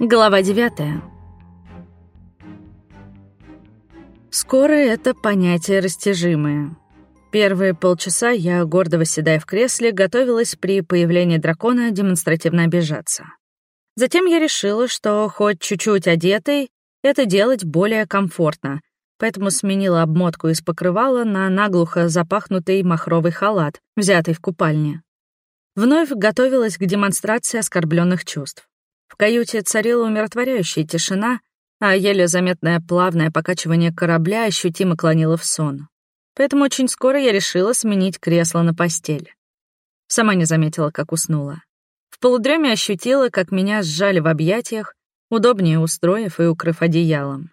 Глава девятая. Скоро это понятие растяжимое. Первые полчаса я, гордо восседая в кресле, готовилась при появлении дракона демонстративно обижаться. Затем я решила, что хоть чуть-чуть одетой, это делать более комфортно, поэтому сменила обмотку из покрывала на наглухо запахнутый махровый халат, взятый в купальне. Вновь готовилась к демонстрации оскорбленных чувств. В каюте царила умиротворяющая тишина, а еле заметное плавное покачивание корабля ощутимо клонило в сон. Поэтому очень скоро я решила сменить кресло на постель. Сама не заметила, как уснула. В полудреме ощутила, как меня сжали в объятиях, удобнее устроив и укрыв одеялом.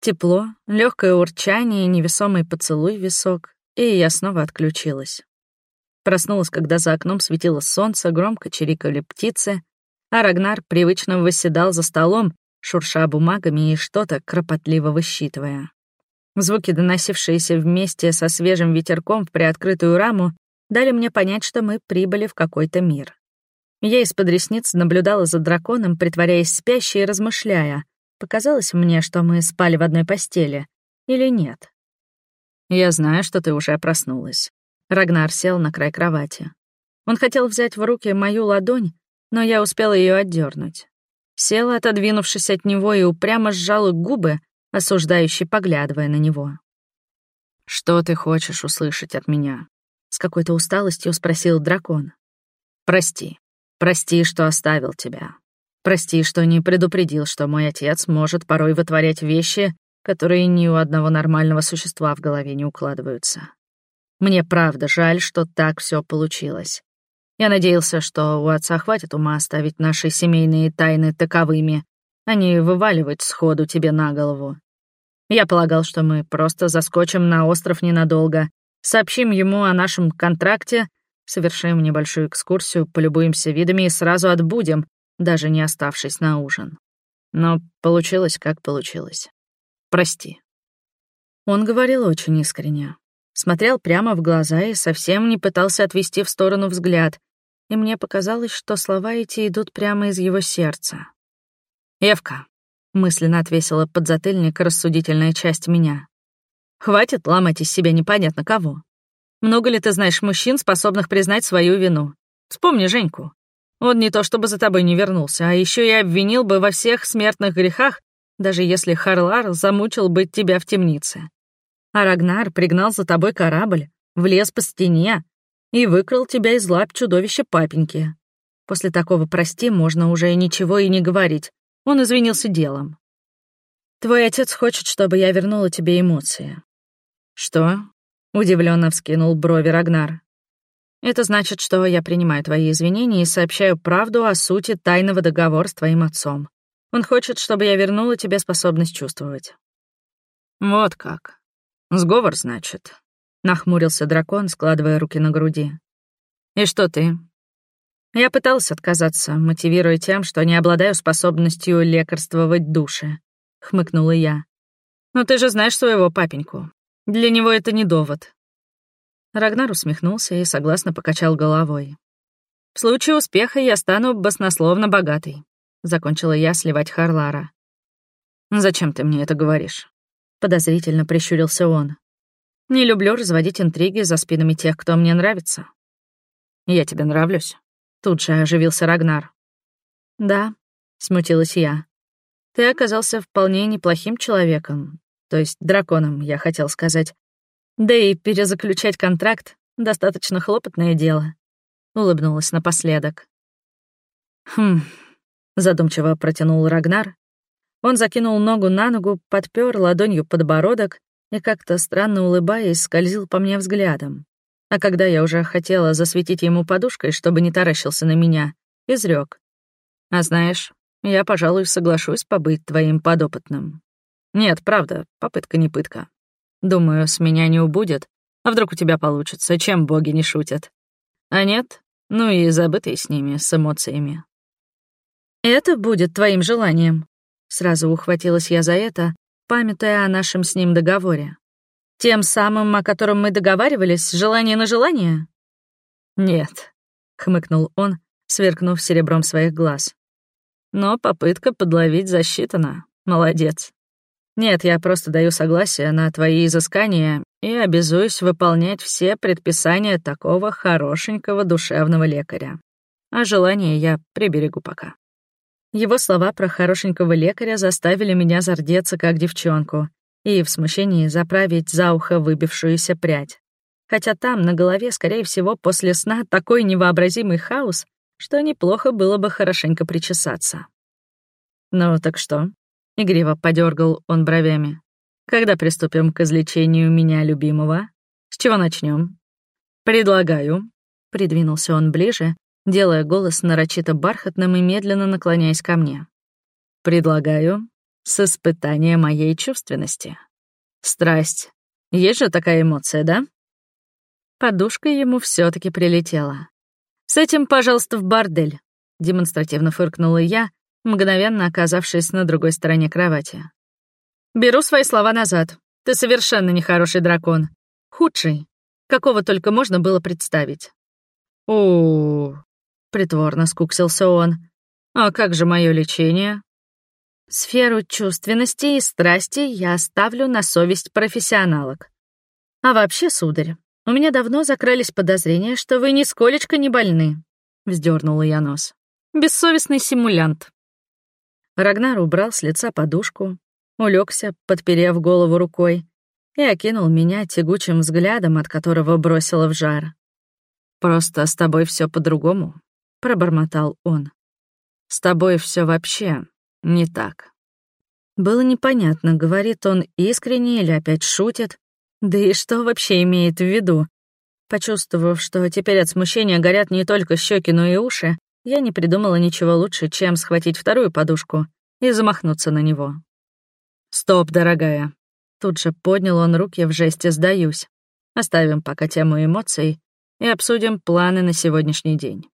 Тепло, легкое урчание невесомый поцелуй висок, и я снова отключилась. Проснулась, когда за окном светило солнце, громко чирикали птицы, а Рагнар привычно восседал за столом, шурша бумагами и что-то кропотливо высчитывая. Звуки, доносившиеся вместе со свежим ветерком в приоткрытую раму, дали мне понять, что мы прибыли в какой-то мир. Я из-под ресниц наблюдала за драконом, притворяясь спящей и размышляя, показалось мне, что мы спали в одной постели, или нет. «Я знаю, что ты уже проснулась». Рагнар сел на край кровати. Он хотел взять в руки мою ладонь, но я успела ее отдернуть. Села, отодвинувшись от него, и упрямо сжала губы, осуждающе поглядывая на него. «Что ты хочешь услышать от меня?» — с какой-то усталостью спросил дракон. «Прости. Прости, что оставил тебя. Прости, что не предупредил, что мой отец может порой вытворять вещи, которые ни у одного нормального существа в голове не укладываются. Мне правда жаль, что так все получилось. Я надеялся, что у отца хватит ума оставить наши семейные тайны таковыми, а не вываливать сходу тебе на голову. Я полагал, что мы просто заскочим на остров ненадолго, сообщим ему о нашем контракте, совершим небольшую экскурсию, полюбуемся видами и сразу отбудем, даже не оставшись на ужин. Но получилось, как получилось. Прости. Он говорил очень искренне. Смотрел прямо в глаза и совсем не пытался отвести в сторону взгляд, и мне показалось, что слова эти идут прямо из его сердца. «Евка», — мысленно отвесила подзатыльник рассудительная часть меня, «хватит ломать из себя непонятно кого. Много ли ты знаешь мужчин, способных признать свою вину? Вспомни Женьку. Он не то чтобы за тобой не вернулся, а еще и обвинил бы во всех смертных грехах, даже если Харлар замучил бы тебя в темнице. А Рагнар пригнал за тобой корабль, влез по стене, и выкрал тебя из лап чудовища папеньки. После такого «прости» можно уже ничего и не говорить. Он извинился делом. Твой отец хочет, чтобы я вернула тебе эмоции. Что? Удивленно вскинул брови Рагнар. Это значит, что я принимаю твои извинения и сообщаю правду о сути тайного договора с твоим отцом. Он хочет, чтобы я вернула тебе способность чувствовать. Вот как. Сговор, значит. Нахмурился дракон, складывая руки на груди. «И что ты?» Я пытался отказаться, мотивируя тем, что не обладаю способностью лекарствовать души. Хмыкнула я. «Но ты же знаешь своего папеньку. Для него это не довод». Рагнар усмехнулся и согласно покачал головой. «В случае успеха я стану баснословно богатой», — закончила я сливать Харлара. «Зачем ты мне это говоришь?» — подозрительно прищурился он. Не люблю разводить интриги за спинами тех, кто мне нравится. Я тебе нравлюсь. Тут же оживился Рагнар. Да, смутилась я. Ты оказался вполне неплохим человеком. То есть драконом, я хотел сказать. Да и перезаключать контракт — достаточно хлопотное дело. Улыбнулась напоследок. Хм, задумчиво протянул Рагнар. Он закинул ногу на ногу, подпер ладонью подбородок и как-то странно улыбаясь, скользил по мне взглядом. А когда я уже хотела засветить ему подушкой, чтобы не таращился на меня, изрек. «А знаешь, я, пожалуй, соглашусь побыть твоим подопытным. Нет, правда, попытка не пытка. Думаю, с меня не убудет. А вдруг у тебя получится, чем боги не шутят? А нет, ну и забытый с ними, с эмоциями. «Это будет твоим желанием», — сразу ухватилась я за это, памятая о нашем с ним договоре. Тем самым, о котором мы договаривались, желание на желание? Нет, хмыкнул он, сверкнув серебром своих глаз. «Но попытка подловить засчитана. Молодец. Нет, я просто даю согласие на твои изыскания и обязуюсь выполнять все предписания такого хорошенького душевного лекаря. А желание я приберегу пока». Его слова про хорошенького лекаря заставили меня зардеться как девчонку и в смущении заправить за ухо выбившуюся прядь. Хотя там, на голове, скорее всего, после сна такой невообразимый хаос, что неплохо было бы хорошенько причесаться. «Ну так что?» — игриво подергал он бровями. «Когда приступим к излечению меня любимого? С чего начнем? «Предлагаю», — придвинулся он ближе, делая голос нарочито бархатным и медленно наклоняясь ко мне. «Предлагаю с испытания моей чувственности. Страсть. Есть же такая эмоция, да?» Подушка ему все таки прилетела. «С этим, пожалуйста, в бордель», — демонстративно фыркнула я, мгновенно оказавшись на другой стороне кровати. «Беру свои слова назад. Ты совершенно нехороший дракон. Худший, какого только можно было представить». «О, притворно скуксился он. «А как же мое лечение?» «Сферу чувственности и страсти я оставлю на совесть профессионалок. А вообще, сударь, у меня давно закрылись подозрения, что вы нисколечко не больны», — вздернула я нос. «Бессовестный симулянт». Рагнар убрал с лица подушку, улегся, подперев голову рукой, и окинул меня тягучим взглядом, от которого бросило в жар. «Просто с тобой все по-другому», — пробормотал он. «С тобой все вообще не так». Было непонятно, говорит он искренне или опять шутит. Да и что вообще имеет в виду? Почувствовав, что теперь от смущения горят не только щеки, но и уши, я не придумала ничего лучше, чем схватить вторую подушку и замахнуться на него. «Стоп, дорогая!» Тут же поднял он руки в жесте «сдаюсь». Оставим пока тему эмоций и обсудим планы на сегодняшний день.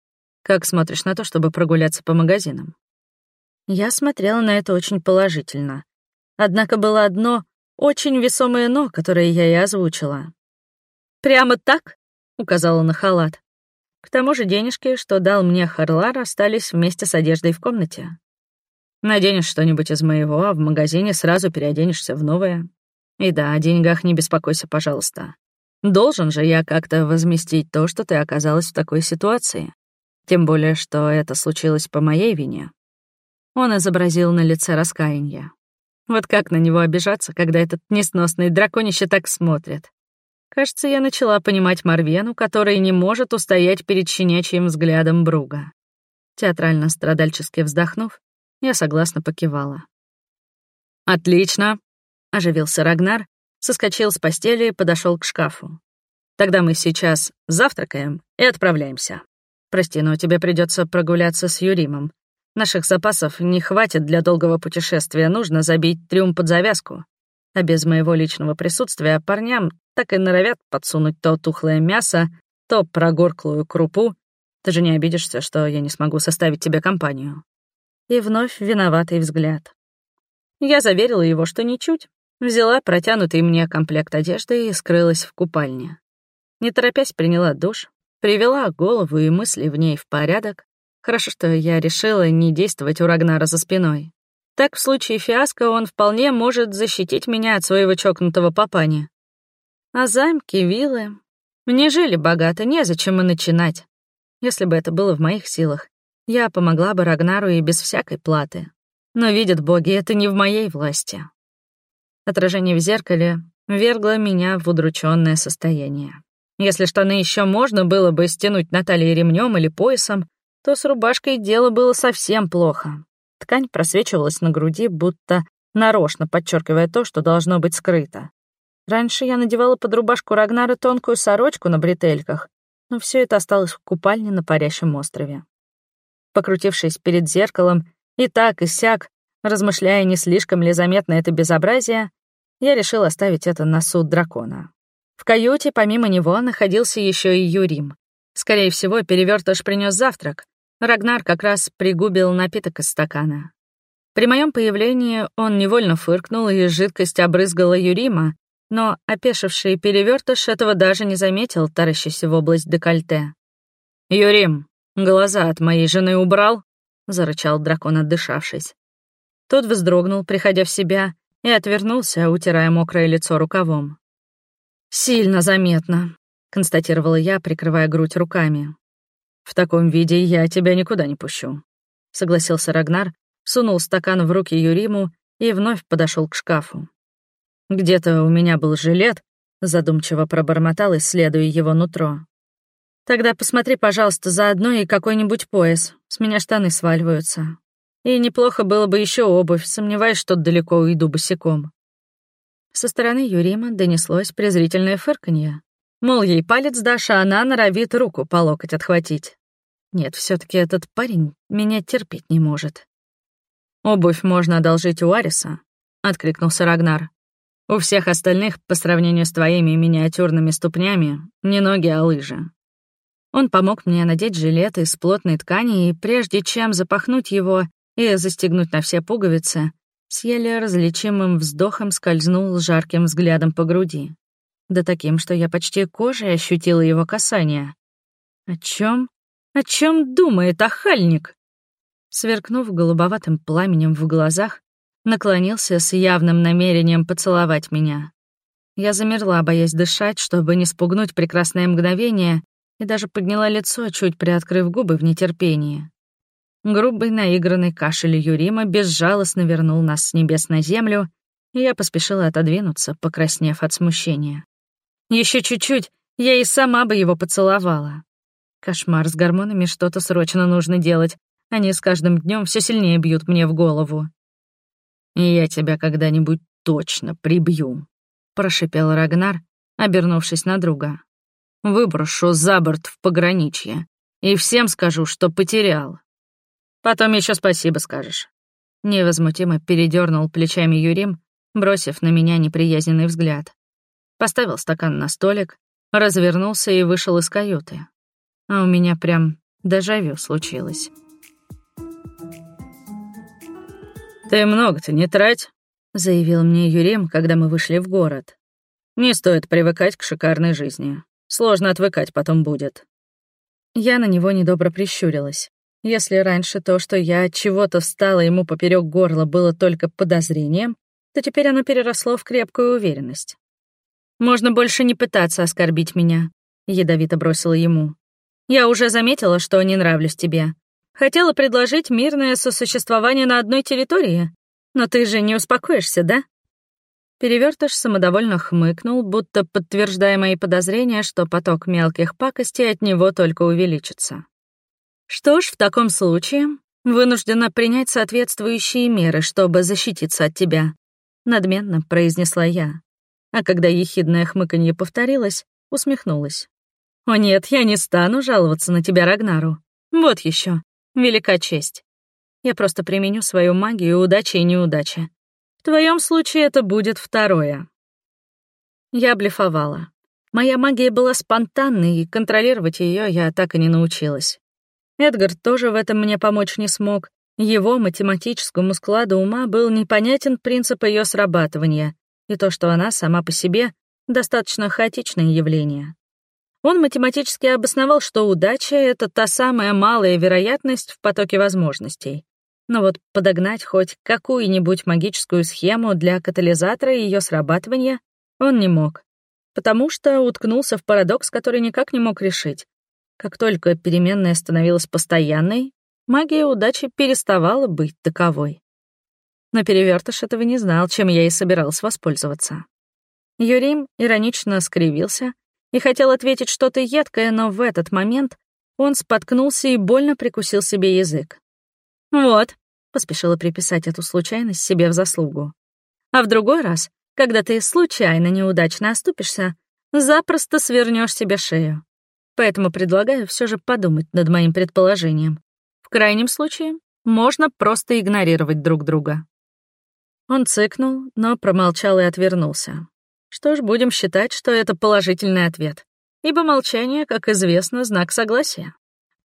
Как смотришь на то, чтобы прогуляться по магазинам?» Я смотрела на это очень положительно. Однако было одно очень весомое «но», которое я и озвучила. «Прямо так?» — указала на халат. К тому же денежки, что дал мне Харлар, остались вместе с одеждой в комнате. Наденешь что-нибудь из моего, а в магазине сразу переоденешься в новое. И да, о деньгах не беспокойся, пожалуйста. Должен же я как-то возместить то, что ты оказалась в такой ситуации. Тем более, что это случилось по моей вине. Он изобразил на лице раскаяние. Вот как на него обижаться, когда этот несносный драконище так смотрит? Кажется, я начала понимать Марвену, который не может устоять перед щенячьим взглядом Бруга. Театрально-страдальчески вздохнув, я согласно покивала. «Отлично!» — оживился Рагнар, соскочил с постели и подошел к шкафу. «Тогда мы сейчас завтракаем и отправляемся». Прости, но тебе придется прогуляться с Юримом. Наших запасов не хватит для долгого путешествия, нужно забить трюм под завязку. А без моего личного присутствия парням так и норовят подсунуть то тухлое мясо, то прогорклую крупу. Ты же не обидишься, что я не смогу составить тебе компанию. И вновь виноватый взгляд. Я заверила его, что ничуть. Взяла протянутый мне комплект одежды и скрылась в купальне. Не торопясь приняла душ, Привела голову и мысли в ней в порядок. Хорошо, что я решила не действовать у Рагнара за спиной. Так в случае фиаско он вполне может защитить меня от своего чокнутого папани. А замки, виллы... Мне жили богато, незачем и начинать. Если бы это было в моих силах, я помогла бы Рагнару и без всякой платы. Но, видят боги, это не в моей власти. Отражение в зеркале вергло меня в удрученное состояние. Если штаны еще можно было бы стянуть на талии ремнем или поясом, то с рубашкой дело было совсем плохо. Ткань просвечивалась на груди, будто нарочно подчеркивая то, что должно быть скрыто. Раньше я надевала под рубашку Рагнара тонкую сорочку на бретельках, но все это осталось в купальне на парящем острове. Покрутившись перед зеркалом и так и сяк, размышляя, не слишком ли заметно это безобразие, я решил оставить это на суд дракона. В каюте помимо него находился еще и Юрим. Скорее всего, перевертыш принес завтрак. Рагнар как раз пригубил напиток из стакана. При моем появлении он невольно фыркнул, и жидкость обрызгала Юрима, но опешивший перевертыш этого даже не заметил, таращась в область декольте. «Юрим, «Глаза от моей жены убрал?» — зарычал дракон, отдышавшись. Тот вздрогнул, приходя в себя, и отвернулся, утирая мокрое лицо рукавом. «Сильно заметно», — констатировала я, прикрывая грудь руками. «В таком виде я тебя никуда не пущу», — согласился Рагнар, сунул стакан в руки Юриму и вновь подошел к шкафу. «Где-то у меня был жилет», — задумчиво пробормотал, исследуя его нутро. «Тогда посмотри, пожалуйста, заодно и какой-нибудь пояс. С меня штаны сваливаются. И неплохо было бы еще обувь, сомневаюсь, что далеко уйду босиком». Со стороны Юрима донеслось презрительное фырканье. Мол, ей палец дашь, а она норовит руку по локоть отхватить. Нет, все таки этот парень меня терпеть не может. «Обувь можно одолжить у Ариса», — откликнулся Рагнар. «У всех остальных, по сравнению с твоими миниатюрными ступнями, не ноги, а лыжи. Он помог мне надеть жилет из плотной ткани, и прежде чем запахнуть его и застегнуть на все пуговицы, с еле различимым вздохом скользнул жарким взглядом по груди. Да таким, что я почти кожей ощутила его касание. О чем? О чем думает охальник? Сверкнув голубоватым пламенем в глазах, наклонился с явным намерением поцеловать меня. Я замерла, боясь дышать, чтобы не спугнуть прекрасное мгновение, и даже подняла лицо, чуть приоткрыв губы в нетерпении. Грубый наигранный кашель Юрима безжалостно вернул нас с небес на землю, и я поспешила отодвинуться, покраснев от смущения. Еще чуть-чуть, я и сама бы его поцеловала. Кошмар с гормонами что-то срочно нужно делать. Они с каждым днем все сильнее бьют мне в голову. «И я тебя когда-нибудь точно прибью», — прошипел Рагнар, обернувшись на друга. Выброшу за борт в пограничье и всем скажу, что потерял. Потом еще спасибо скажешь. Невозмутимо передернул плечами Юрим, бросив на меня неприязненный взгляд. Поставил стакан на столик, развернулся и вышел из каюты. А у меня прям дежавю случилось. «Ты много-то не трать», — заявил мне Юрим, когда мы вышли в город. «Не стоит привыкать к шикарной жизни. Сложно отвыкать потом будет». Я на него недобро прищурилась. Если раньше то, что я от чего-то встала ему поперек горла, было только подозрением, то теперь оно переросло в крепкую уверенность. «Можно больше не пытаться оскорбить меня», — ядовито бросила ему. «Я уже заметила, что не нравлюсь тебе. Хотела предложить мирное сосуществование на одной территории, но ты же не успокоишься, да?» Перевертыш самодовольно хмыкнул, будто подтверждая мои подозрения, что поток мелких пакостей от него только увеличится. Что ж, в таком случае вынуждена принять соответствующие меры, чтобы защититься от тебя, надменно произнесла я. А когда ехидное хмыканье повторилось, усмехнулась. О нет, я не стану жаловаться на тебя, Рагнару. Вот еще, велика честь. Я просто применю свою магию удачи и неудачи. В твоем случае это будет второе. Я блефовала. Моя магия была спонтанной, и контролировать ее я так и не научилась. Эдгар тоже в этом мне помочь не смог. Его математическому складу ума был непонятен принцип ее срабатывания и то, что она сама по себе достаточно хаотичное явление. Он математически обосновал, что удача — это та самая малая вероятность в потоке возможностей. Но вот подогнать хоть какую-нибудь магическую схему для катализатора ее срабатывания он не мог, потому что уткнулся в парадокс, который никак не мог решить. Как только переменная становилась постоянной, магия удачи переставала быть таковой. Но перевертыш этого не знал, чем я и собирался воспользоваться. Юрим иронично скривился и хотел ответить что-то едкое, но в этот момент он споткнулся и больно прикусил себе язык. «Вот», — поспешила приписать эту случайность себе в заслугу. «А в другой раз, когда ты случайно неудачно оступишься, запросто свернешь себе шею. Поэтому предлагаю все же подумать над моим предположением. В крайнем случае, можно просто игнорировать друг друга». Он цыкнул, но промолчал и отвернулся. Что ж, будем считать, что это положительный ответ, ибо молчание, как известно, знак согласия.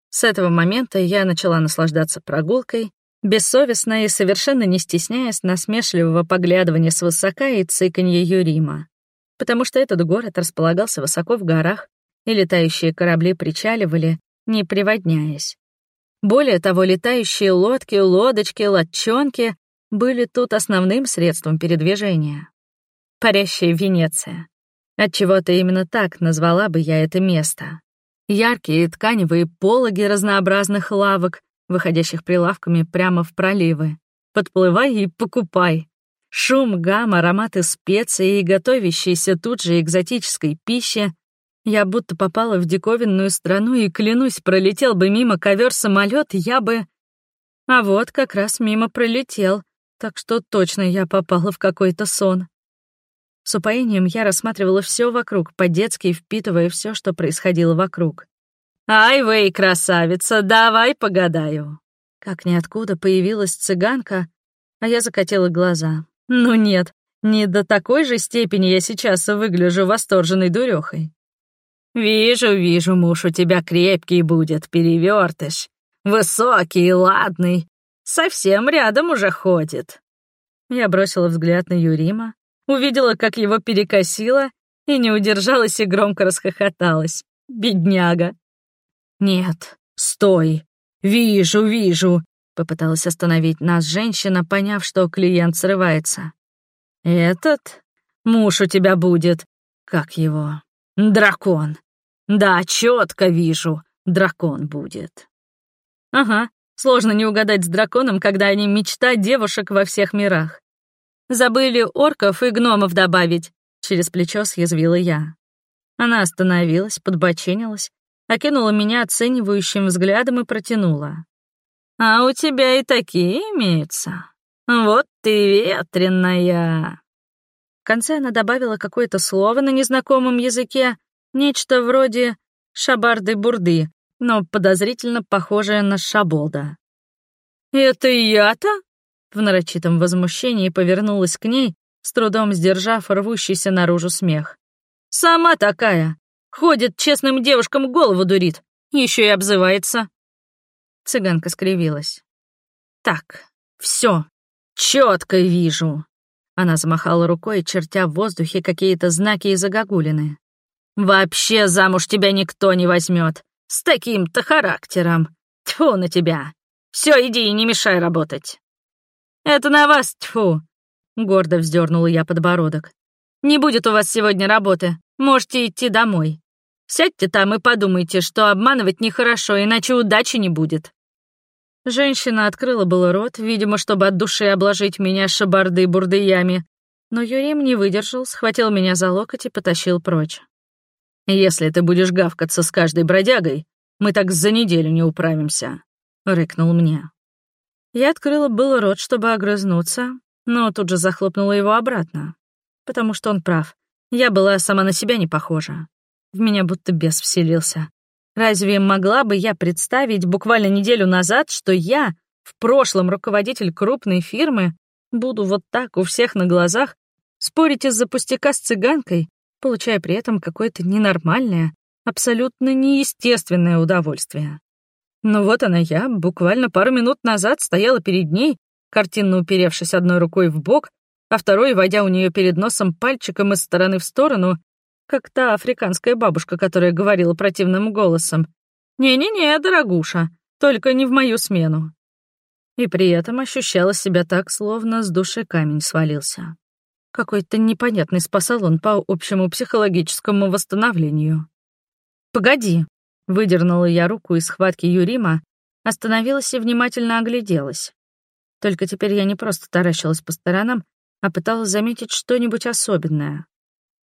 С этого момента я начала наслаждаться прогулкой, бессовестно и совершенно не стесняясь насмешливого поглядывания свысока и цыканья Юрима. Потому что этот город располагался высоко в горах, и летающие корабли причаливали, не приводняясь. Более того, летающие лодки, лодочки, лодчонки были тут основным средством передвижения. Парящая Венеция. Отчего-то именно так назвала бы я это место. Яркие тканевые пологи разнообразных лавок, выходящих прилавками прямо в проливы. Подплывай и покупай. Шум, гам, ароматы специй и готовящейся тут же экзотической пищи. Я будто попала в диковинную страну и, клянусь, пролетел бы мимо ковер самолет я бы... А вот как раз мимо пролетел, так что точно я попала в какой-то сон. С упоением я рассматривала все вокруг, по-детски впитывая все, что происходило вокруг. «Ай, вы, красавица, давай погадаю!» Как ниоткуда появилась цыганка, а я закатила глаза. «Ну нет, не до такой же степени я сейчас выгляжу восторженной дурехой. «Вижу, вижу, муж у тебя крепкий будет, перевертыш. Высокий ладный. Совсем рядом уже ходит». Я бросила взгляд на Юрима, увидела, как его перекосило, и не удержалась и громко расхохоталась. Бедняга. «Нет, стой! Вижу, вижу!» Попыталась остановить нас женщина, поняв, что клиент срывается. «Этот? Муж у тебя будет. Как его? Дракон. Да, четко вижу. Дракон будет». «Ага, сложно не угадать с драконом, когда они мечта девушек во всех мирах. Забыли орков и гномов добавить», — через плечо съязвила я. Она остановилась, подбоченилась, окинула меня оценивающим взглядом и протянула. «А у тебя и такие имеются. Вот ты ветреная!» В конце она добавила какое-то слово на незнакомом языке, нечто вроде «шабарды-бурды», но подозрительно похожее на шаболда. «Это я-то?» В нарочитом возмущении повернулась к ней, с трудом сдержав рвущийся наружу смех. «Сама такая! Ходит, честным девушкам голову дурит. Еще и обзывается. Цыганка скривилась. Так, все, четко вижу. Она замахала рукой, чертя в воздухе какие-то знаки и загогулины. «Вообще замуж тебя никто не возьмет. С таким-то характером. Тьфу на тебя. Все, иди и не мешай работать». «Это на вас, тьфу!» — гордо вздернула я подбородок. «Не будет у вас сегодня работы. Можете идти домой. Сядьте там и подумайте, что обманывать нехорошо, иначе удачи не будет». Женщина открыла было рот, видимо, чтобы от души обложить меня шабарды-бурдыями, но Юрим не выдержал, схватил меня за локоть и потащил прочь. «Если ты будешь гавкаться с каждой бродягой, мы так за неделю не управимся», — рыкнул мне. Я открыла было рот, чтобы огрызнуться, но тут же захлопнула его обратно, потому что он прав. Я была сама на себя не похожа. В меня будто бес вселился. Разве могла бы я представить буквально неделю назад, что я, в прошлом руководитель крупной фирмы, буду вот так у всех на глазах спорить из-за пустяка с цыганкой, получая при этом какое-то ненормальное, абсолютно неестественное удовольствие. Но вот она я, буквально пару минут назад стояла перед ней, картинно уперевшись одной рукой в бок, а второй, водя у нее перед носом пальчиком из стороны в сторону как та африканская бабушка, которая говорила противным голосом. «Не-не-не, дорогуша, только не в мою смену». И при этом ощущала себя так, словно с души камень свалился. Какой-то непонятный спасалон по общему психологическому восстановлению. «Погоди», — выдернула я руку из схватки Юрима, остановилась и внимательно огляделась. Только теперь я не просто таращилась по сторонам, а пыталась заметить что-нибудь особенное.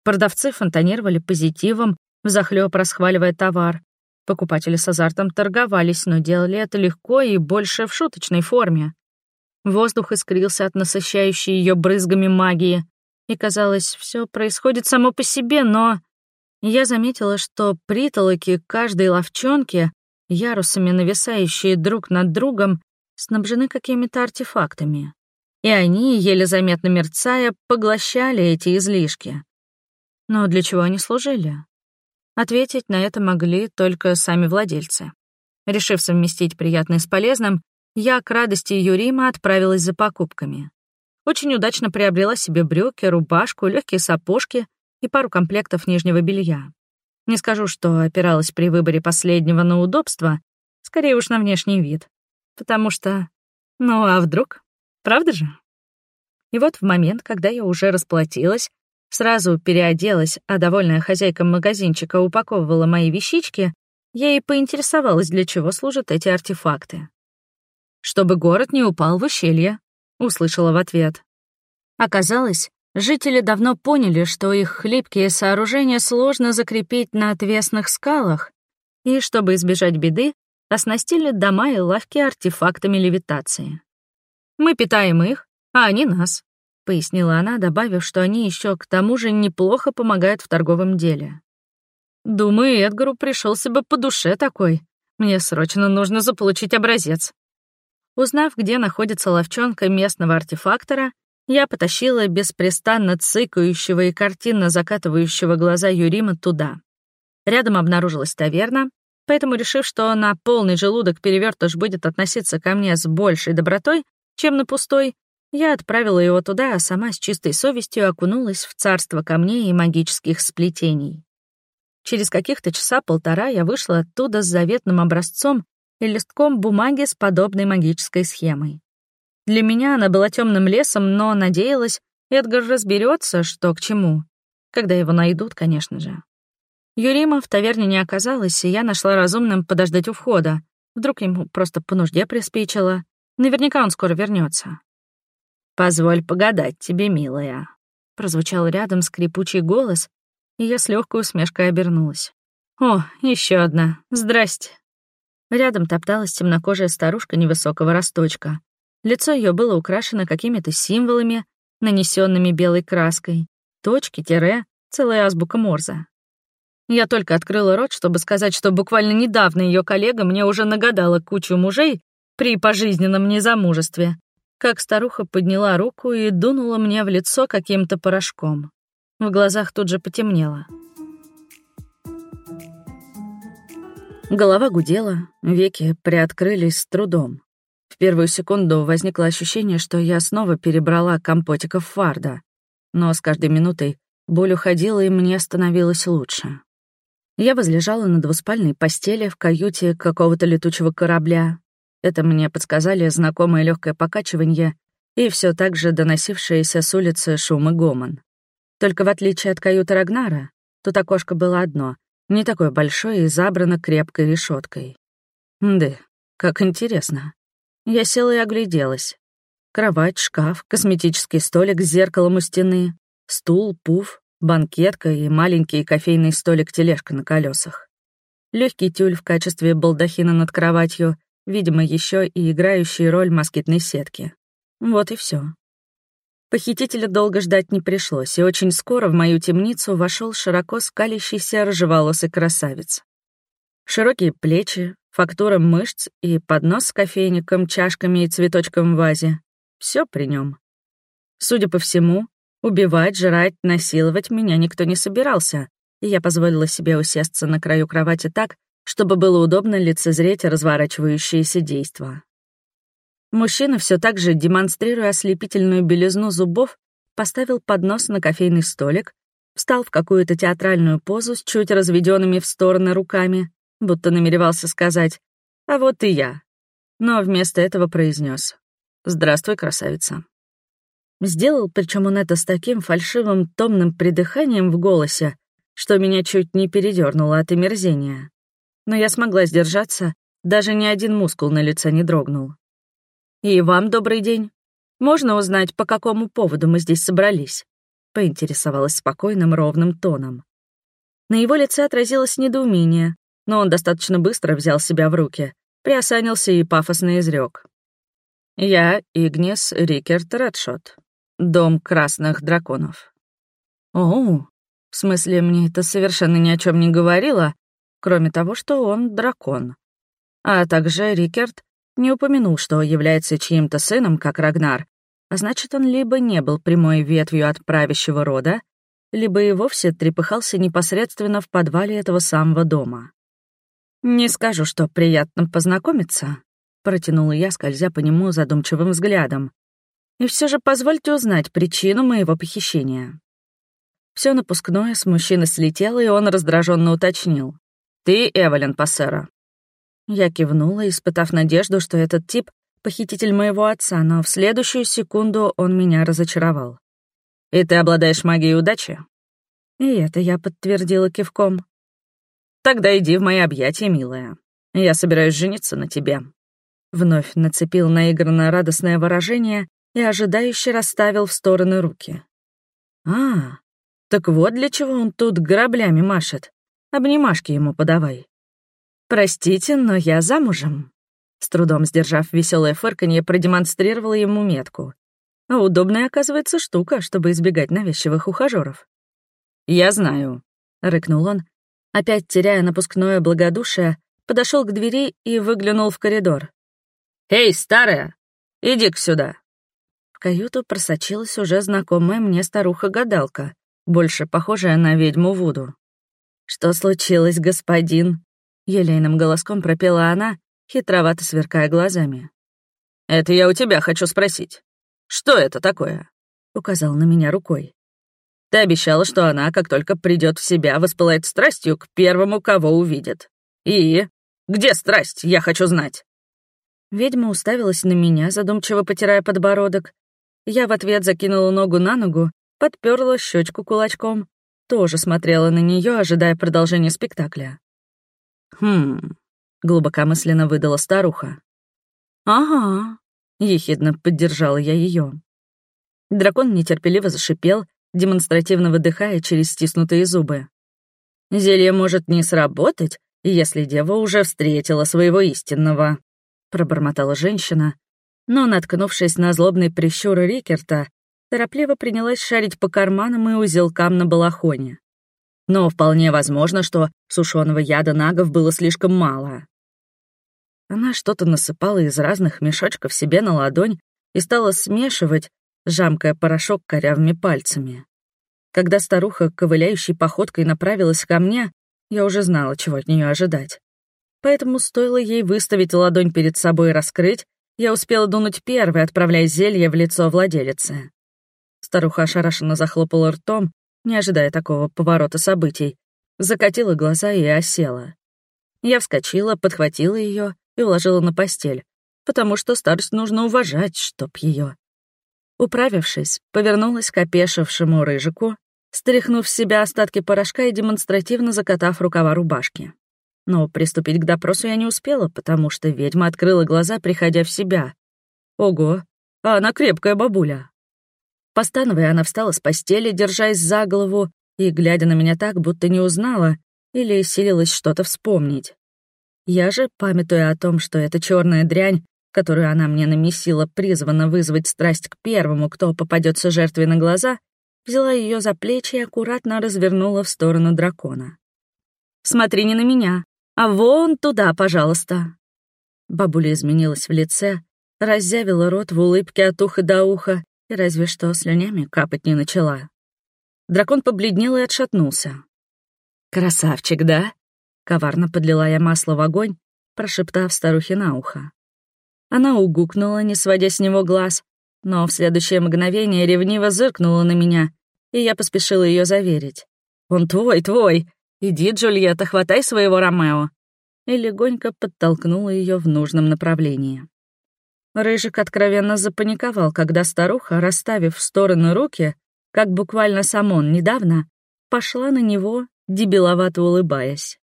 Продавцы фонтанировали позитивом, взахлёб расхваливая товар. Покупатели с азартом торговались, но делали это легко и больше в шуточной форме. Воздух искрился от насыщающей ее брызгами магии, и, казалось, все происходит само по себе, но... Я заметила, что притолоки каждой ловчонки, ярусами нависающие друг над другом, снабжены какими-то артефактами. И они, еле заметно мерцая, поглощали эти излишки. Но для чего они служили? Ответить на это могли только сами владельцы. Решив совместить приятное с полезным, я к радости Юрима отправилась за покупками. Очень удачно приобрела себе брюки, рубашку, легкие сапожки и пару комплектов нижнего белья. Не скажу, что опиралась при выборе последнего на удобство, скорее уж на внешний вид. Потому что... Ну а вдруг? Правда же? И вот в момент, когда я уже расплатилась, сразу переоделась, а довольная хозяйка магазинчика упаковывала мои вещички, я и поинтересовалась, для чего служат эти артефакты. «Чтобы город не упал в ущелье», — услышала в ответ. Оказалось, жители давно поняли, что их хлипкие сооружения сложно закрепить на отвесных скалах, и, чтобы избежать беды, оснастили дома и лавки артефактами левитации. «Мы питаем их, а они нас», — пояснила она, добавив, что они еще к тому же неплохо помогают в торговом деле. «Думаю, Эдгару пришелся бы по душе такой. Мне срочно нужно заполучить образец». Узнав, где находится ловчонка местного артефактора, я потащила беспрестанно цыкающего и картинно закатывающего глаза Юрима туда. Рядом обнаружилась таверна, поэтому, решив, что на полный желудок перевертыш будет относиться ко мне с большей добротой, чем на пустой, я отправила его туда, а сама с чистой совестью окунулась в царство камней и магических сплетений. Через каких-то часа полтора я вышла оттуда с заветным образцом и листком бумаги с подобной магической схемой. Для меня она была темным лесом, но надеялась, Эдгар разберется, что к чему. Когда его найдут, конечно же. Юрима в таверне не оказалось, и я нашла разумным подождать у входа. Вдруг ему просто по нужде приспичило. Наверняка он скоро вернется. «Позволь погадать тебе, милая», — прозвучал рядом скрипучий голос, и я с легкой усмешкой обернулась. «О, еще одна. Здрасте». Рядом топталась темнокожая старушка невысокого росточка. Лицо ее было украшено какими-то символами, нанесенными белой краской. Точки, тире, целая азбука Морзе. Я только открыла рот, чтобы сказать, что буквально недавно ее коллега мне уже нагадала кучу мужей при пожизненном незамужестве, как старуха подняла руку и дунула мне в лицо каким-то порошком. В глазах тут же потемнело. Голова гудела, веки приоткрылись с трудом. В первую секунду возникло ощущение, что я снова перебрала компотиков фарда. Но с каждой минутой боль уходила, и мне становилось лучше. Я возлежала на двуспальной постели в каюте какого-то летучего корабля. Это мне подсказали знакомое легкое покачивание и все так же доносившиеся с улицы шум и гомон. Только в отличие от каюты Рагнара, тут окошко было одно, не такое большое и забрано крепкой решеткой. Да, как интересно. Я села и огляделась. Кровать, шкаф, косметический столик с зеркалом у стены, стул, пуф, банкетка и маленький кофейный столик-тележка на колесах. Легкий тюль в качестве балдахина над кроватью, видимо, еще и играющий роль москитной сетки. Вот и все. Похитителя долго ждать не пришлось, и очень скоро в мою темницу вошел широко скалящийся рыжеволосый красавец. Широкие плечи, фактура мышц и поднос с кофейником, чашками и цветочком в вазе. Все при нем. Судя по всему, убивать, жрать, насиловать меня никто не собирался, и я позволила себе усесться на краю кровати так, чтобы было удобно лицезреть разворачивающиеся действия. Мужчина, все так же демонстрируя ослепительную белизну зубов, поставил поднос на кофейный столик, встал в какую-то театральную позу с чуть разведенными в стороны руками, будто намеревался сказать «А вот и я». Но вместо этого произнес «Здравствуй, красавица». Сделал, причем он это с таким фальшивым томным придыханием в голосе, что меня чуть не передернуло от омерзения. Но я смогла сдержаться, даже ни один мускул на лице не дрогнул. «И вам добрый день. Можно узнать, по какому поводу мы здесь собрались?» — поинтересовалась спокойным, ровным тоном. На его лице отразилось недоумение, но он достаточно быстро взял себя в руки, приосанился и пафосно изрек. «Я Игнес Рикерт Редшот, дом красных драконов». «О, в смысле, мне это совершенно ни о чем не говорило, кроме того, что он дракон. А также Рикерт не упомянул, что является чьим-то сыном, как Рагнар, а значит, он либо не был прямой ветвью от правящего рода, либо и вовсе трепыхался непосредственно в подвале этого самого дома. «Не скажу, что приятно познакомиться», — протянула я, скользя по нему задумчивым взглядом. «И все же позвольте узнать причину моего похищения». Все напускное с мужчины слетело, и он раздраженно уточнил. «Ты Эвелин Пассера». Я кивнула, испытав надежду, что этот тип — похититель моего отца, но в следующую секунду он меня разочаровал. «И ты обладаешь магией удачи?» И это я подтвердила кивком. «Тогда иди в мои объятия, милая. Я собираюсь жениться на тебе». Вновь нацепил наигранно радостное выражение и ожидающе расставил в стороны руки. «А, так вот для чего он тут граблями машет. Обнимашки ему подавай». «Простите, но я замужем». С трудом сдержав веселое фырканье, продемонстрировала ему метку. А удобная, оказывается, штука, чтобы избегать навязчивых ухажеров. «Я знаю», — рыкнул он, опять теряя напускное благодушие, подошел к двери и выглянул в коридор. «Эй, старая, иди-ка сюда!» В каюту просочилась уже знакомая мне старуха-гадалка, больше похожая на ведьму Вуду. «Что случилось, господин?» — елейным голоском пропела она, хитровато сверкая глазами. «Это я у тебя хочу спросить. Что это такое?» — указал на меня рукой. «Ты обещала, что она, как только придет в себя, воспылает страстью к первому, кого увидит. И? Где страсть, я хочу знать?» Ведьма уставилась на меня, задумчиво потирая подбородок. Я в ответ закинула ногу на ногу подперла щечку кулачком, тоже смотрела на нее, ожидая продолжения спектакля. «Хм...» — глубокомысленно выдала старуха. «Ага», — ехидно поддержала я ее. Дракон нетерпеливо зашипел, демонстративно выдыхая через стиснутые зубы. «Зелье может не сработать, если дева уже встретила своего истинного», — пробормотала женщина, но, наткнувшись на злобный прищур Рикерта, торопливо принялась шарить по карманам и узелкам на балахоне. Но вполне возможно, что сушеного яда нагов было слишком мало. Она что-то насыпала из разных мешочков себе на ладонь и стала смешивать, жамкая порошок корявыми пальцами. Когда старуха ковыляющей походкой направилась ко мне, я уже знала, чего от нее ожидать. Поэтому стоило ей выставить ладонь перед собой и раскрыть, я успела дунуть первой, отправляя зелье в лицо владелицы. Старуха ошарашенно захлопала ртом, не ожидая такого поворота событий, закатила глаза и осела. Я вскочила, подхватила ее и уложила на постель, потому что старость нужно уважать, чтоб ее. Управившись, повернулась к опешившему рыжику, стряхнув с себя остатки порошка и демонстративно закатав рукава рубашки. Но приступить к допросу я не успела, потому что ведьма открыла глаза, приходя в себя. Ого, а она крепкая бабуля. Постановая, она встала с постели, держась за голову и глядя на меня так, будто не узнала или силилась что-то вспомнить. Я же, памятуя о том, что эта черная дрянь, которую она мне намесила, призвана вызвать страсть к первому, кто попадется жертве на глаза, взяла ее за плечи и аккуратно развернула в сторону дракона. «Смотри не на меня, а вон туда, пожалуйста». Бабуля изменилась в лице, раззявила рот в улыбке от уха до уха разве что слюнями капать не начала. Дракон побледнел и отшатнулся. «Красавчик, да?» — коварно подлила я масло в огонь, прошептав старухе на ухо. Она угукнула, не сводя с него глаз, но в следующее мгновение ревниво зыркнула на меня, и я поспешила ее заверить. «Он твой, твой! Иди, Джульетта, хватай своего Ромео!» И легонько подтолкнула ее в нужном направлении. Рыжик откровенно запаниковал, когда старуха, расставив в стороны руки, как буквально сам он недавно, пошла на него, дебиловато улыбаясь.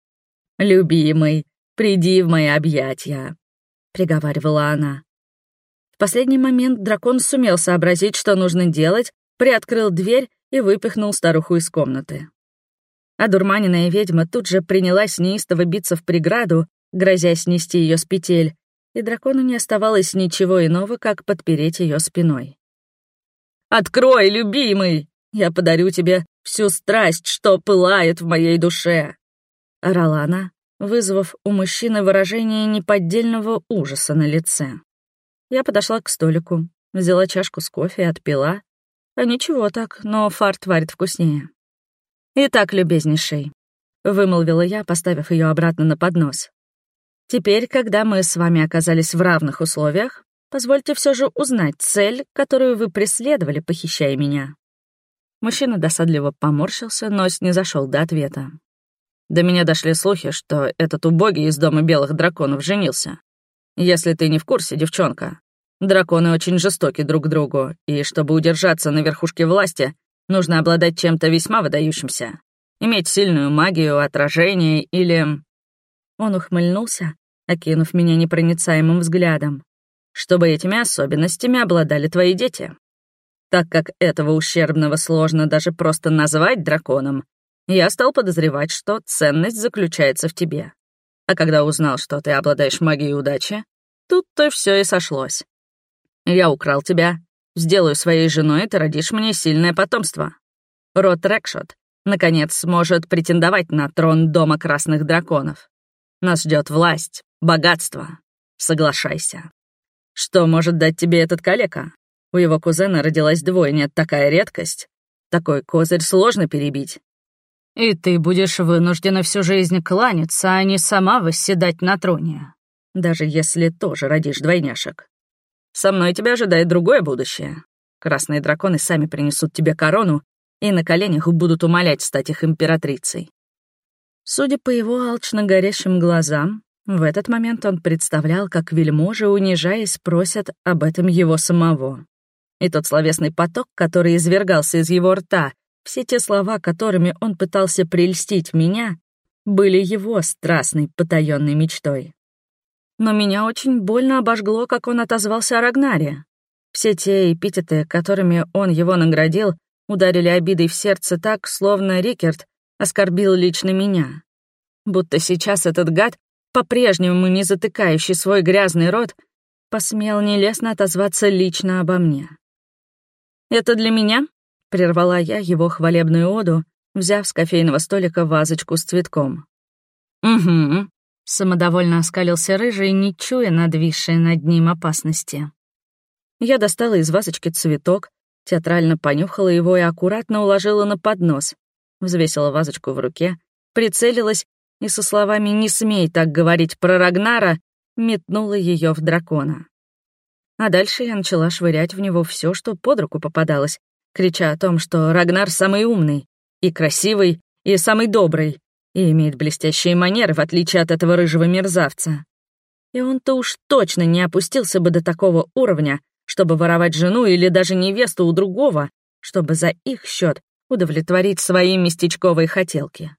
«Любимый, приди в мои объятия», — приговаривала она. В последний момент дракон сумел сообразить, что нужно делать, приоткрыл дверь и выпихнул старуху из комнаты. Одурманенная ведьма тут же принялась неистово биться в преграду, грозя снести ее с петель, и дракону не оставалось ничего иного, как подпереть ее спиной. «Открой, любимый! Я подарю тебе всю страсть, что пылает в моей душе!» — орала она, вызвав у мужчины выражение неподдельного ужаса на лице. Я подошла к столику, взяла чашку с кофе и отпила. А ничего так, но фарт варит вкуснее. «Итак, любезнейший», — вымолвила я, поставив ее обратно на поднос. Теперь, когда мы с вами оказались в равных условиях, позвольте все же узнать цель, которую вы преследовали, похищая меня. Мужчина досадливо поморщился, но снизошел до ответа. До меня дошли слухи, что этот убогий из Дома Белых Драконов женился. Если ты не в курсе, девчонка, драконы очень жестоки друг к другу, и чтобы удержаться на верхушке власти, нужно обладать чем-то весьма выдающимся. Иметь сильную магию, отражение или... Он ухмыльнулся, окинув меня непроницаемым взглядом. Чтобы этими особенностями обладали твои дети. Так как этого ущербного сложно даже просто назвать драконом, я стал подозревать, что ценность заключается в тебе. А когда узнал, что ты обладаешь магией удачи, тут-то все и сошлось. Я украл тебя, сделаю своей женой, и ты родишь мне сильное потомство. Род Рекшот, наконец, сможет претендовать на трон Дома Красных Драконов. Нас ждет власть, богатство. Соглашайся. Что может дать тебе этот калека? У его кузена родилась двойня, такая редкость. Такой козырь сложно перебить. И ты будешь вынуждена всю жизнь кланяться, а не сама восседать на троне. Даже если тоже родишь двойняшек. Со мной тебя ожидает другое будущее. Красные драконы сами принесут тебе корону и на коленях будут умолять стать их императрицей. Судя по его алчно горящим глазам, в этот момент он представлял, как вельможи, унижаясь, просят об этом его самого. И тот словесный поток, который извергался из его рта, все те слова, которыми он пытался прельстить меня, были его страстной, потаенной мечтой. Но меня очень больно обожгло, как он отозвался о Рагнаре. Все те эпитеты, которыми он его наградил, ударили обидой в сердце так, словно Рикерт оскорбил лично меня. Будто сейчас этот гад, по-прежнему не затыкающий свой грязный рот, посмел нелестно отозваться лично обо мне. «Это для меня?» — прервала я его хвалебную оду, взяв с кофейного столика вазочку с цветком. «Угу», — самодовольно оскалился рыжий, не чуя надвисшей над ним опасности. Я достала из вазочки цветок, театрально понюхала его и аккуратно уложила на поднос, взвесила вазочку в руке, прицелилась и со словами «Не смей так говорить про Рагнара» метнула ее в дракона. А дальше я начала швырять в него все, что под руку попадалось, крича о том, что Рагнар самый умный, и красивый, и самый добрый, и имеет блестящие манеры, в отличие от этого рыжего мерзавца. И он-то уж точно не опустился бы до такого уровня, чтобы воровать жену или даже невесту у другого, чтобы за их счет удовлетворить свои местечковые хотелки.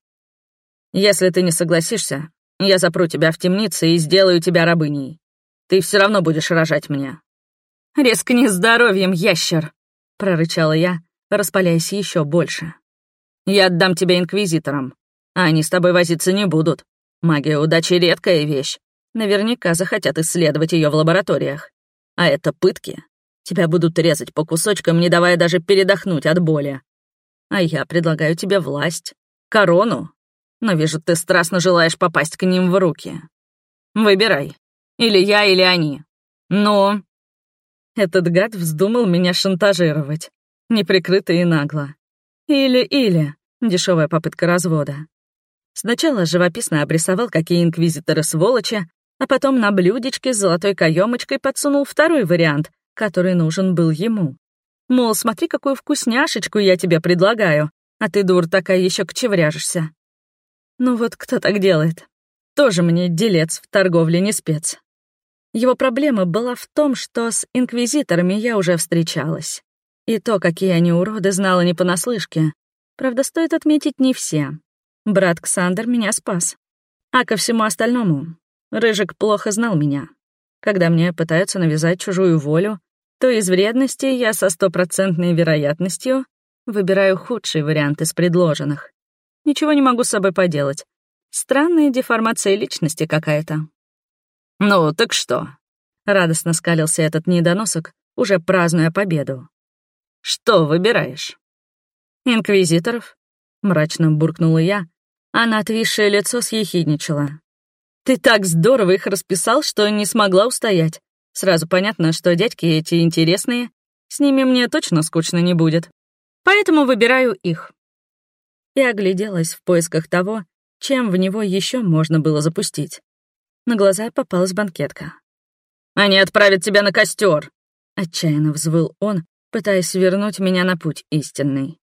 Если ты не согласишься, я запру тебя в темнице и сделаю тебя рабыней. Ты все равно будешь рожать мне. Рискни здоровьем, ящер, — прорычала я, распаляясь еще больше. «Я отдам тебя инквизиторам, а они с тобой возиться не будут. Магия удачи — редкая вещь. Наверняка захотят исследовать ее в лабораториях. А это пытки. Тебя будут резать по кусочкам, не давая даже передохнуть от боли. А я предлагаю тебе власть, корону. Но вижу, ты страстно желаешь попасть к ним в руки. Выбирай. Или я, или они. Ну, этот гад вздумал меня шантажировать. Неприкрыто и нагло. Или-или. Дешевая попытка развода. Сначала живописно обрисовал, какие инквизиторы сволочи, а потом на блюдечке с золотой каемочкой подсунул второй вариант, который нужен был ему. Мол, смотри, какую вкусняшечку я тебе предлагаю, а ты, дур, такая еще кчевряжешься. Ну вот кто так делает? Тоже мне делец в торговле не спец. Его проблема была в том, что с инквизиторами я уже встречалась. И то, какие они уроды, знала не понаслышке. Правда, стоит отметить не все. Брат Ксандр меня спас. А ко всему остальному, Рыжик плохо знал меня. Когда мне пытаются навязать чужую волю, то из вредности я со стопроцентной вероятностью выбираю худший вариант из предложенных. Ничего не могу с собой поделать. Странная деформация личности какая-то. «Ну, так что?» — радостно скалился этот недоносок, уже празднуя победу. «Что выбираешь?» «Инквизиторов?» — мрачно буркнула я, а на отвисшее лицо съехидничала. «Ты так здорово их расписал, что не смогла устоять. Сразу понятно, что дядьки эти интересные, с ними мне точно скучно не будет. Поэтому выбираю их». И огляделась в поисках того, чем в него еще можно было запустить. На глаза попалась банкетка. «Они отправят тебя на костер! отчаянно взвыл он, пытаясь вернуть меня на путь истинный.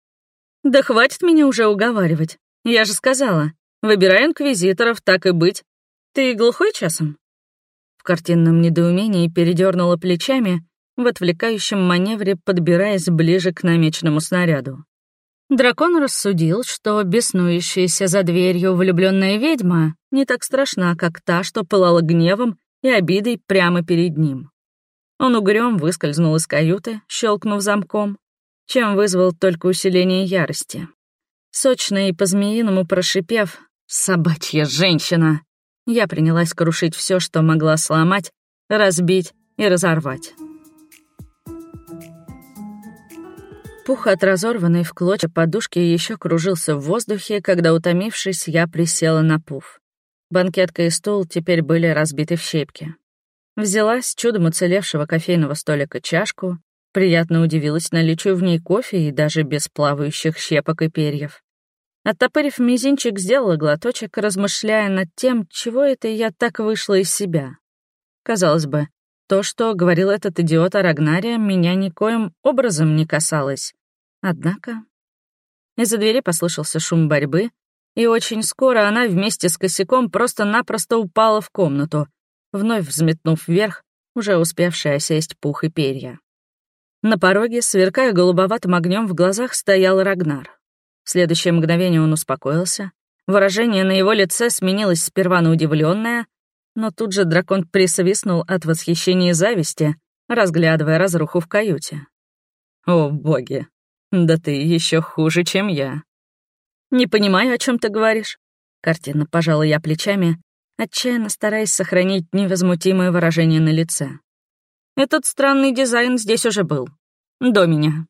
Да хватит меня уже уговаривать. Я же сказала, выбирай инквизиторов, так и быть. Ты глухой часом? В картинном недоумении передернула плечами, в отвлекающем маневре подбираясь ближе к намеченному снаряду. Дракон рассудил, что беснующаяся за дверью влюбленная ведьма не так страшна, как та, что пылала гневом и обидой прямо перед ним. Он угрём выскользнул из каюты, щелкнув замком, чем вызвал только усиление ярости. Сочно и по-змеиному прошипев «Собачья женщина!», я принялась крушить все, что могла сломать, разбить и разорвать. Пух от разорванной в клочья подушки еще кружился в воздухе, когда, утомившись, я присела на пуф. Банкетка и стул теперь были разбиты в щепки. Взяла с чудом уцелевшего кофейного столика чашку, приятно удивилась наличию в ней кофе и даже без плавающих щепок и перьев. Оттопырив мизинчик, сделала глоточек, размышляя над тем, чего это я так вышла из себя. Казалось бы, то, что говорил этот идиот о Рагнаре, меня никоим образом не касалось. Однако... Из-за двери послышался шум борьбы, и очень скоро она вместе с косяком просто-напросто упала в комнату, вновь взметнув вверх, уже успевшая сесть пух и перья. На пороге, сверкая голубоватым огнем в глазах, стоял Рагнар. В следующее мгновение он успокоился. Выражение на его лице сменилось сперва на удивленное, но тут же дракон присвистнул от восхищения и зависти, разглядывая разруху в каюте. «О, боги! Да ты еще хуже, чем я!» «Не понимаю, о чем ты говоришь», — картинно пожала я плечами, отчаянно стараясь сохранить невозмутимое выражение на лице. «Этот странный дизайн здесь уже был. До меня».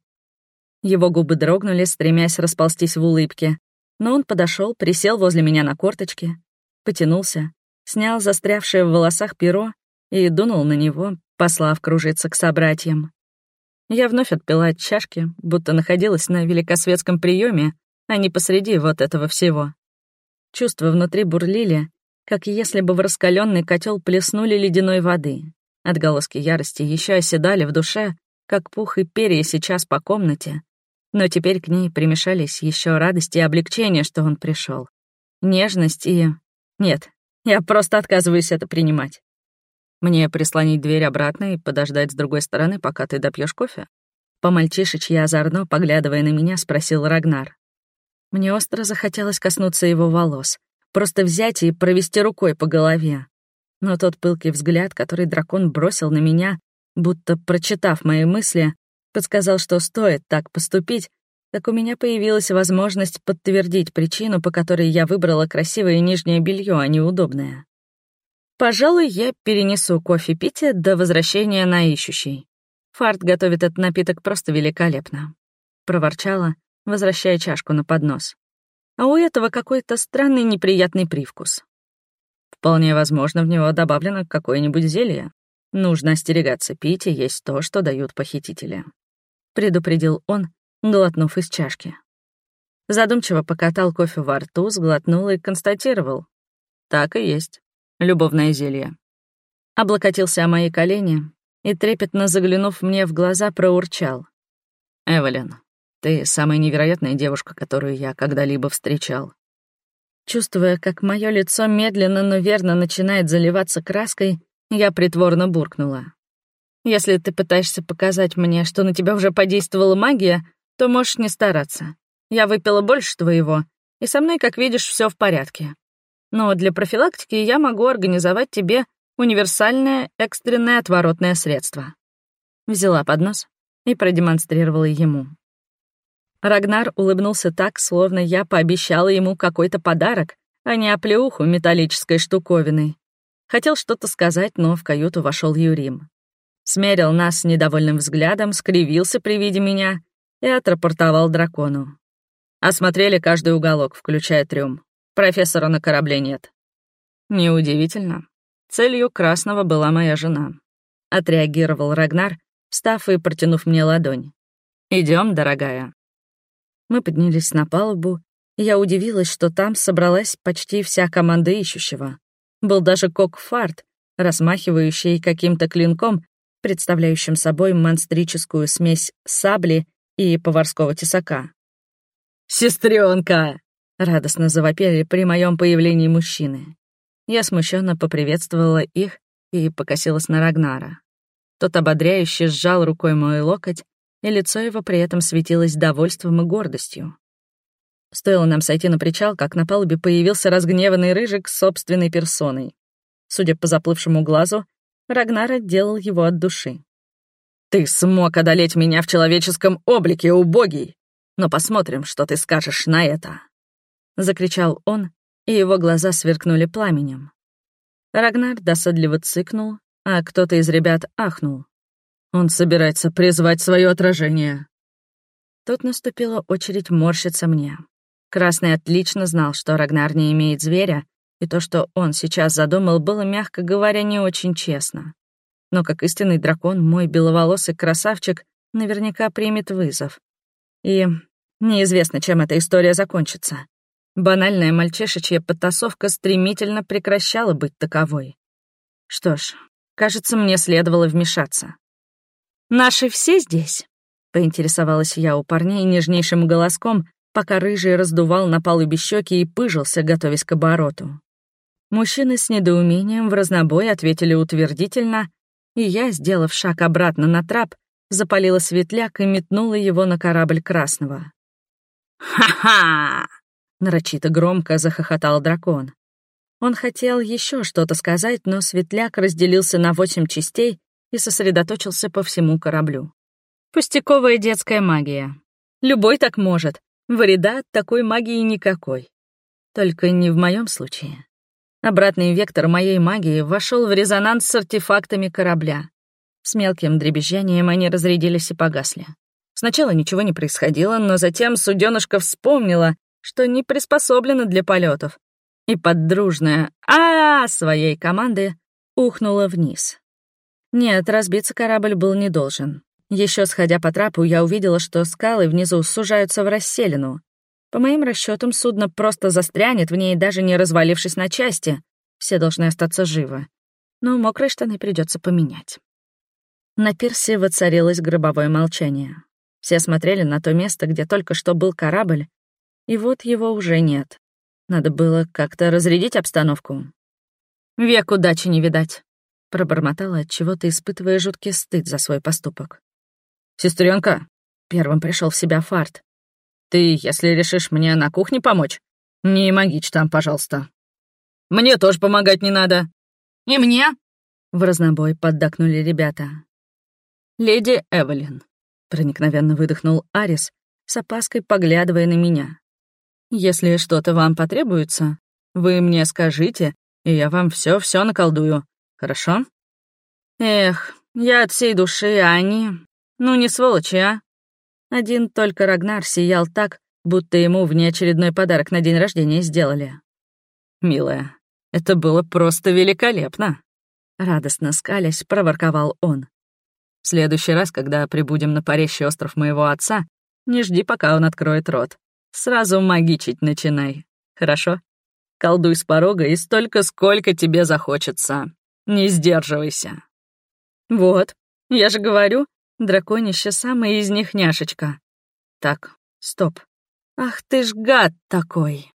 Его губы дрогнули, стремясь расползтись в улыбке, но он подошел, присел возле меня на корточки, потянулся снял застрявшее в волосах перо и дунул на него, послав кружиться к собратьям. Я вновь отпила от чашки, будто находилась на великосветском приеме, а не посреди вот этого всего. Чувства внутри бурлили, как если бы в раскаленный котел плеснули ледяной воды. Отголоски ярости еще оседали в душе, как пух и перья сейчас по комнате. Но теперь к ней примешались еще радость и облегчение, что он пришел. Нежность и... Нет, я просто отказываюсь это принимать. Мне прислонить дверь обратно и подождать с другой стороны, пока ты допьешь кофе? По-мальчишечьи озорно, поглядывая на меня, спросил Рагнар. Мне остро захотелось коснуться его волос, просто взять и провести рукой по голове. Но тот пылкий взгляд, который дракон бросил на меня, будто прочитав мои мысли, подсказал, что стоит так поступить, так у меня появилась возможность подтвердить причину, по которой я выбрала красивое нижнее белье, а не удобное. Пожалуй, я перенесу кофе пить до возвращения на ищущий. Фарт готовит этот напиток просто великолепно. Проворчала, возвращая чашку на поднос. А у этого какой-то странный неприятный привкус. Вполне возможно, в него добавлено какое-нибудь зелье. Нужно остерегаться пить и есть то, что дают похитители. Предупредил он, глотнув из чашки. Задумчиво покатал кофе во рту, сглотнул и констатировал. Так и есть. Любовное зелье. Облокотился о мои колени и, трепетно заглянув мне в глаза, проурчал. «Эвелин, ты самая невероятная девушка, которую я когда-либо встречал». Чувствуя, как мое лицо медленно, но верно начинает заливаться краской, я притворно буркнула. «Если ты пытаешься показать мне, что на тебя уже подействовала магия, то можешь не стараться. Я выпила больше твоего, и со мной, как видишь, все в порядке. Но для профилактики я могу организовать тебе универсальное экстренное отворотное средство». Взяла поднос и продемонстрировала ему. Рагнар улыбнулся так, словно я пообещала ему какой-то подарок, а не оплеуху металлической штуковиной. Хотел что-то сказать, но в каюту вошел Юрим. Смерил нас недовольным взглядом, скривился при виде меня и отрапортовал дракону. Осмотрели каждый уголок, включая трюм. Профессора на корабле нет. Неудивительно. Целью Красного была моя жена. Отреагировал Рагнар, встав и протянув мне ладонь. Идем, дорогая. Мы поднялись на палубу, и я удивилась, что там собралась почти вся команда ищущего. Был даже кок-фарт, размахивающий каким-то клинком, представляющим собой монстрическую смесь сабли и поварского тесака. Сестренка! радостно завопили при моем появлении мужчины. Я смущенно поприветствовала их и покосилась на Рагнара. Тот ободряюще сжал рукой мой локоть, и лицо его при этом светилось довольством и гордостью. Стоило нам сойти на причал, как на палубе появился разгневанный рыжик с собственной персоной. Судя по заплывшему глазу, Рагнар отделал его от души. «Ты смог одолеть меня в человеческом облике, убогий! Но посмотрим, что ты скажешь на это!» Закричал он, и его глаза сверкнули пламенем. Рагнар досадливо цыкнул, а кто-то из ребят ахнул. «Он собирается призвать свое отражение!» Тут наступила очередь морщиться мне. Красный отлично знал, что Рагнар не имеет зверя, и то, что он сейчас задумал, было, мягко говоря, не очень честно. Но как истинный дракон, мой беловолосый красавчик наверняка примет вызов. И неизвестно, чем эта история закончится. Банальная мальчишечья потасовка стремительно прекращала быть таковой. Что ж, кажется, мне следовало вмешаться. «Наши все здесь?» — поинтересовалась я у парней нежнейшим голоском, пока рыжий раздувал на палубе щеки и пыжился, готовясь к обороту. Мужчины с недоумением в разнобой ответили утвердительно, и я, сделав шаг обратно на трап, запалила светляк и метнула его на корабль Красного. «Ха-ха!» — нарочито громко захохотал дракон. Он хотел еще что-то сказать, но светляк разделился на восемь частей и сосредоточился по всему кораблю. Пустяковая детская магия. Любой так может. Вреда от такой магии никакой. Только не в моем случае. Обратный вектор моей магии вошел в резонанс с артефактами корабля. С мелким дребезжанием они разрядились и погасли. Сначала ничего не происходило, но затем суденышка вспомнила, что не приспособлена для полетов, и поддружная а, -а, -а своей команды ухнула вниз. Нет, разбиться корабль был не должен. Еще сходя по трапу, я увидела, что скалы внизу сужаются в расселину, по моим расчетам, судно просто застрянет в ней, даже не развалившись на части. Все должны остаться живы. Но мокрые штаны придется поменять. На пирсе воцарилось гробовое молчание. Все смотрели на то место, где только что был корабль, и вот его уже нет. Надо было как-то разрядить обстановку. «Век удачи не видать», — пробормотала, от чего то испытывая жуткий стыд за свой поступок. «Сестренка!» — первым пришел в себя Фарт. Ты, если решишь мне на кухне помочь, не магич там, пожалуйста. Мне тоже помогать не надо. И мне? В разнобой поддакнули ребята. Леди Эвелин. Проникновенно выдохнул Арис, с опаской поглядывая на меня. Если что-то вам потребуется, вы мне скажите, и я вам все-все наколдую. Хорошо? Эх, я от всей души, а они... Ну, не сволочи, а? Один только Рагнар сиял так, будто ему внеочередной подарок на день рождения сделали. «Милая, это было просто великолепно!» Радостно скалясь, проворковал он. «В следующий раз, когда прибудем на парящий остров моего отца, не жди, пока он откроет рот. Сразу магичить начинай, хорошо? Колдуй с порога и столько, сколько тебе захочется. Не сдерживайся». «Вот, я же говорю, Драконище самая из них няшечка. Так, стоп. Ах ты ж гад такой.